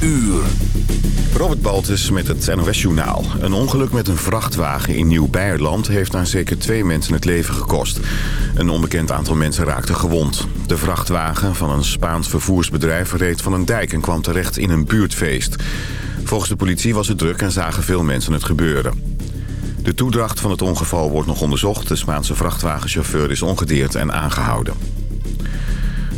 uur. Robert Baltus met het NOS Journaal. Een ongeluk met een vrachtwagen in Nieuw-Beierland... heeft aan zeker twee mensen het leven gekost. Een onbekend aantal mensen raakte gewond. De vrachtwagen van een Spaans vervoersbedrijf reed van een dijk... en kwam terecht in een buurtfeest. Volgens de politie was het druk en zagen veel mensen het gebeuren. De toedracht van het ongeval wordt nog onderzocht. De Spaanse vrachtwagenchauffeur is ongedeerd en aangehouden.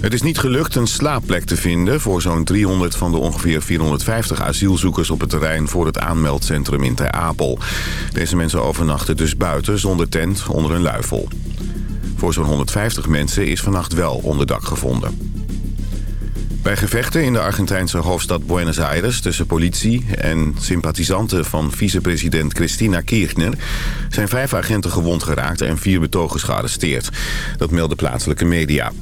Het is niet gelukt een slaapplek te vinden voor zo'n 300 van de ongeveer 450 asielzoekers op het terrein voor het aanmeldcentrum in Ter Apel. Deze mensen overnachten dus buiten zonder tent onder een luifel. Voor zo'n 150 mensen is vannacht wel onderdak gevonden. Bij gevechten in de Argentijnse hoofdstad Buenos Aires... tussen politie en sympathisanten van vicepresident Cristina Kirchner... zijn vijf agenten gewond geraakt en vier betogers gearresteerd. Dat melden plaatselijke media.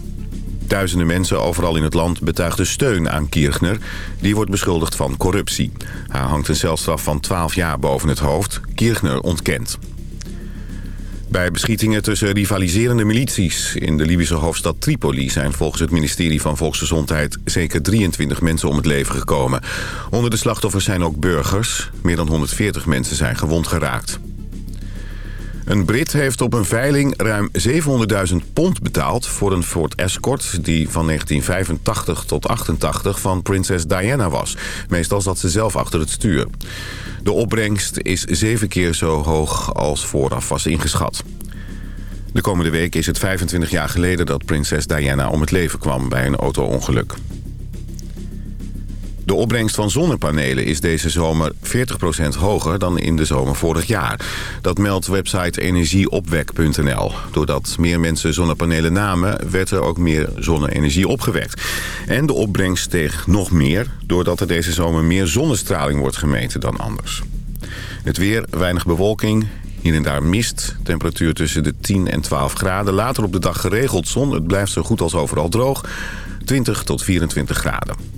Duizenden mensen overal in het land betuigden steun aan Kirchner. Die wordt beschuldigd van corruptie. Hij hangt een celstraf van 12 jaar boven het hoofd. Kirchner ontkent. Bij beschietingen tussen rivaliserende milities in de Libische hoofdstad Tripoli... zijn volgens het ministerie van Volksgezondheid zeker 23 mensen om het leven gekomen. Onder de slachtoffers zijn ook burgers. Meer dan 140 mensen zijn gewond geraakt. Een Brit heeft op een veiling ruim 700.000 pond betaald voor een Ford Escort... die van 1985 tot 88 van prinses Diana was. Meestal zat ze zelf achter het stuur. De opbrengst is zeven keer zo hoog als vooraf was ingeschat. De komende week is het 25 jaar geleden dat prinses Diana om het leven kwam bij een auto-ongeluk. De opbrengst van zonnepanelen is deze zomer 40% hoger dan in de zomer vorig jaar. Dat meldt website energieopwek.nl. Doordat meer mensen zonnepanelen namen, werd er ook meer zonne-energie opgewekt. En de opbrengst steeg nog meer, doordat er deze zomer meer zonnestraling wordt gemeten dan anders. Het weer, weinig bewolking, hier en daar mist. Temperatuur tussen de 10 en 12 graden. Later op de dag geregeld zon. Het blijft zo goed als overal droog. 20 tot 24 graden.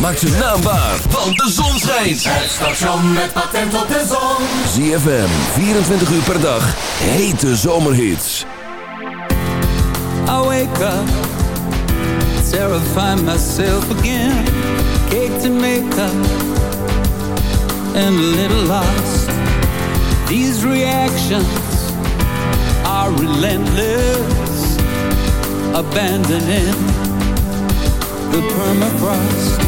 maak zijn naam waar, want de zon schijnt. Het station met patent op de zon. ZFM, 24 uur per dag, hete zomerhits. I wake up, terrify myself again. Cake to make up, and a little lost. These reactions are relentless, abandoning the permafrost.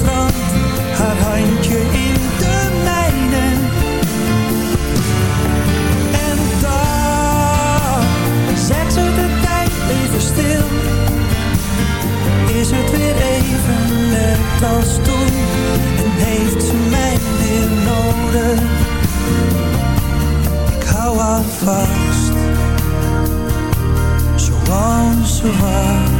Strand, haar handje in de mijne. En daar zet ze de tijd even stil. Is het weer even net als toen en heeft ze mij weer nodig? Ik hou haar vast, zoals ze was.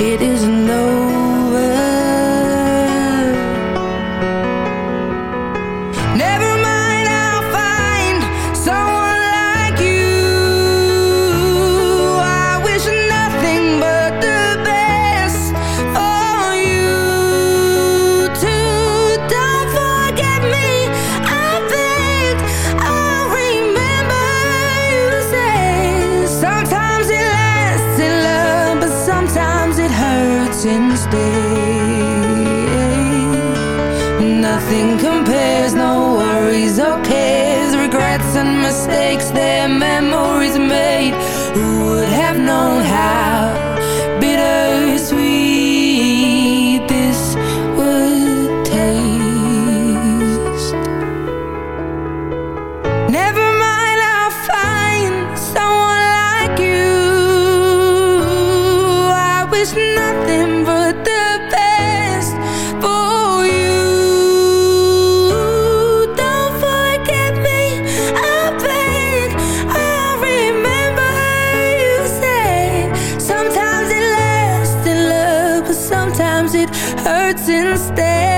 It isn't over it hurts instead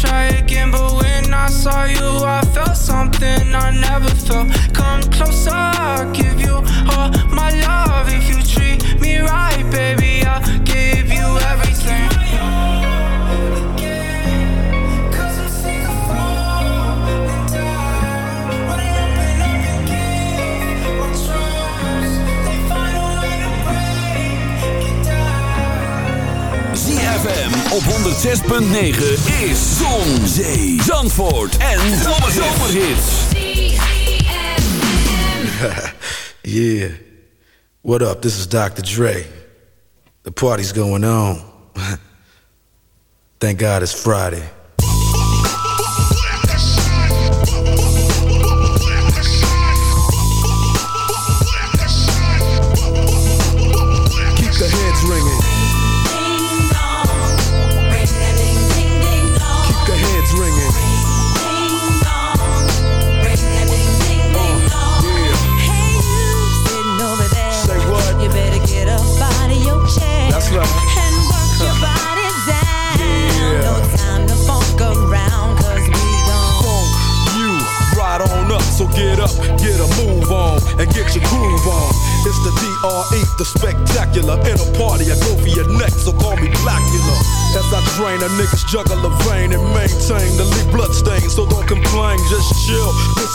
Try again, but when I saw you, I felt something I never felt. Come closer, I'll give you all my love. If you treat me right, baby, 106.9 is Zon, Zee, Zandvoort en Zomerhits. Yeah. What up? This is Dr. Dre. The party's going on. Thank God it's Friday.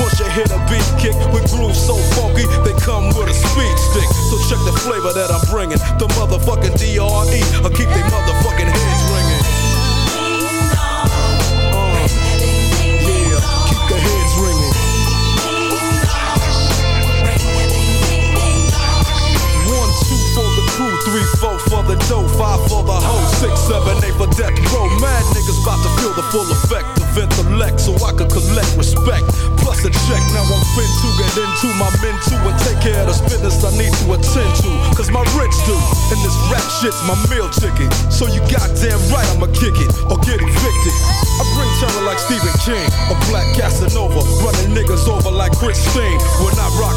Once you hit a beat kick with grooves so funky, they come with a speed stick. So check the flavor that I'm bringing. The motherfucking DRE, I keep they motherfucking heads ringing. For the dough, five for the hoe, six, seven, eight for death row. Mad niggas about to feel the full effect of intellect, so I can collect respect. Plus a check, now I'm fin to get into my men too and take care of this business I need to attend to. Cause my rich do, and this rap shit's my meal ticket. So you goddamn right I'ma kick it or get evicted. I bring terror like Stephen King, a black Casanova, running niggas over like Chris Christine. When I rock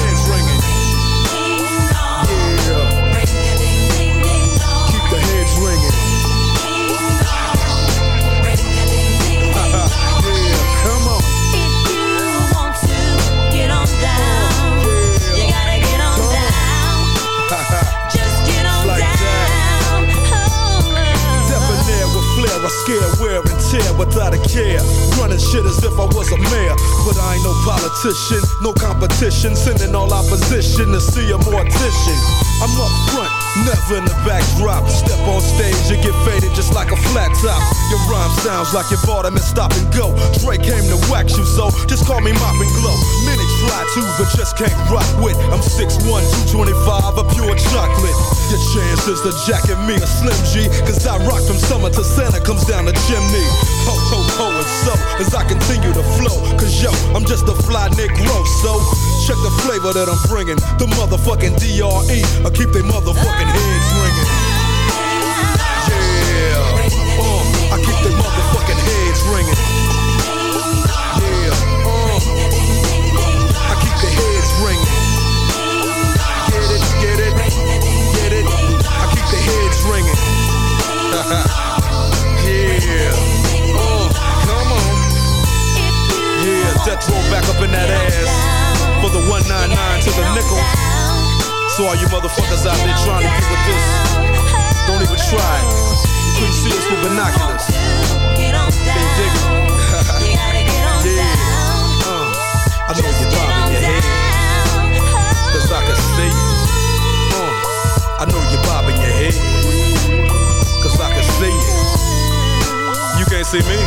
flair, I scare wear and tear without a care. Running shit as if I was a mayor. But I ain't no politician, no competition. Sending all opposition to see a mortician. I'm up front, never in the backdrop. Step on stage, you get faded just like a flat top. Your rhyme sounds like you bought them and stop and go. Dre came to wax you, so just call me Mop and Glow. Minutes fly too, but just can't rock with. I'm 6'1, 225, a pure chocolate. Your chances to jacket me a Slim G, cause I rock from summer to Santa comes down the chimney. Ho, ho, ho, and so, as I continue to flow, cause yo, I'm just a fly Negro, so check the flavor that I'm bringing. The motherfucking DRE, I keep they motherfucking Yeah, uh, I keep they motherfucking heads ringing. Yeah, uh, I keep the heads ringing. Get it, get it, get it. I keep the heads ringing. yeah, uh, come on. Yeah, death row back up in that ass for the 199 to the nickel. So all you motherfuckers out there trying to get with this, don't even try. Couldn't see us with binoculars. Can't dig it. yeah. Uh, I know you're bobbing your head. Cause I can see you. Uh, I know you're bobbing your head. Cause I can see you. You can't see me.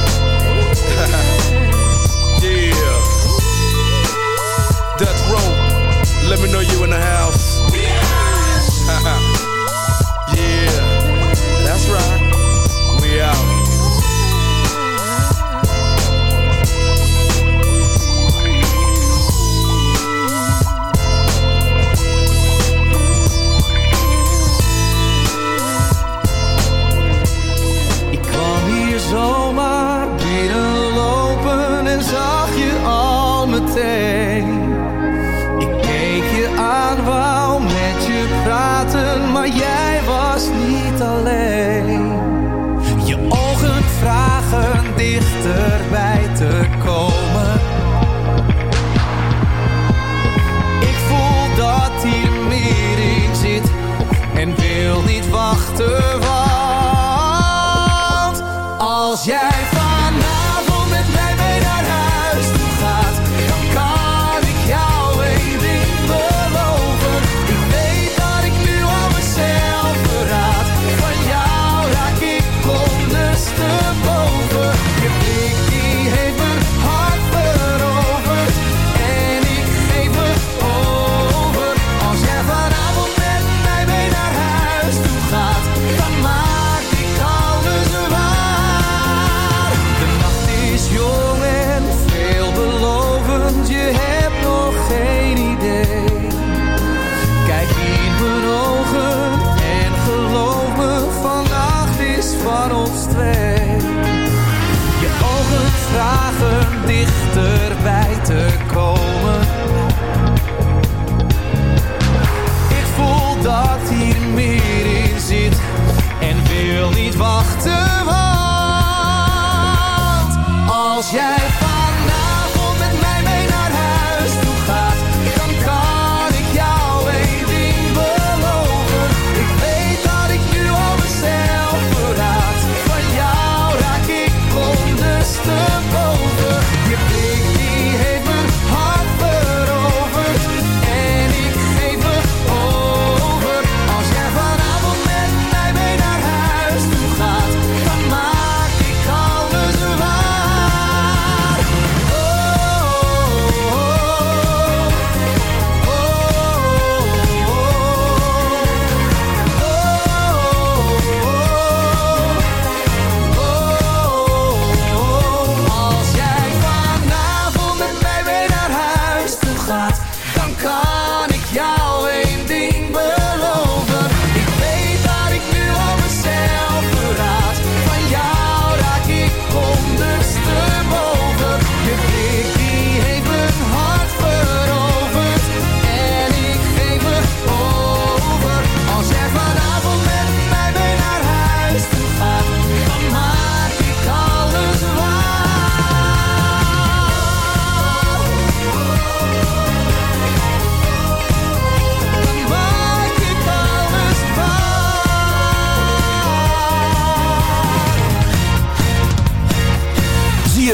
yeah. Death row. Let me know you in the house. Dichterbij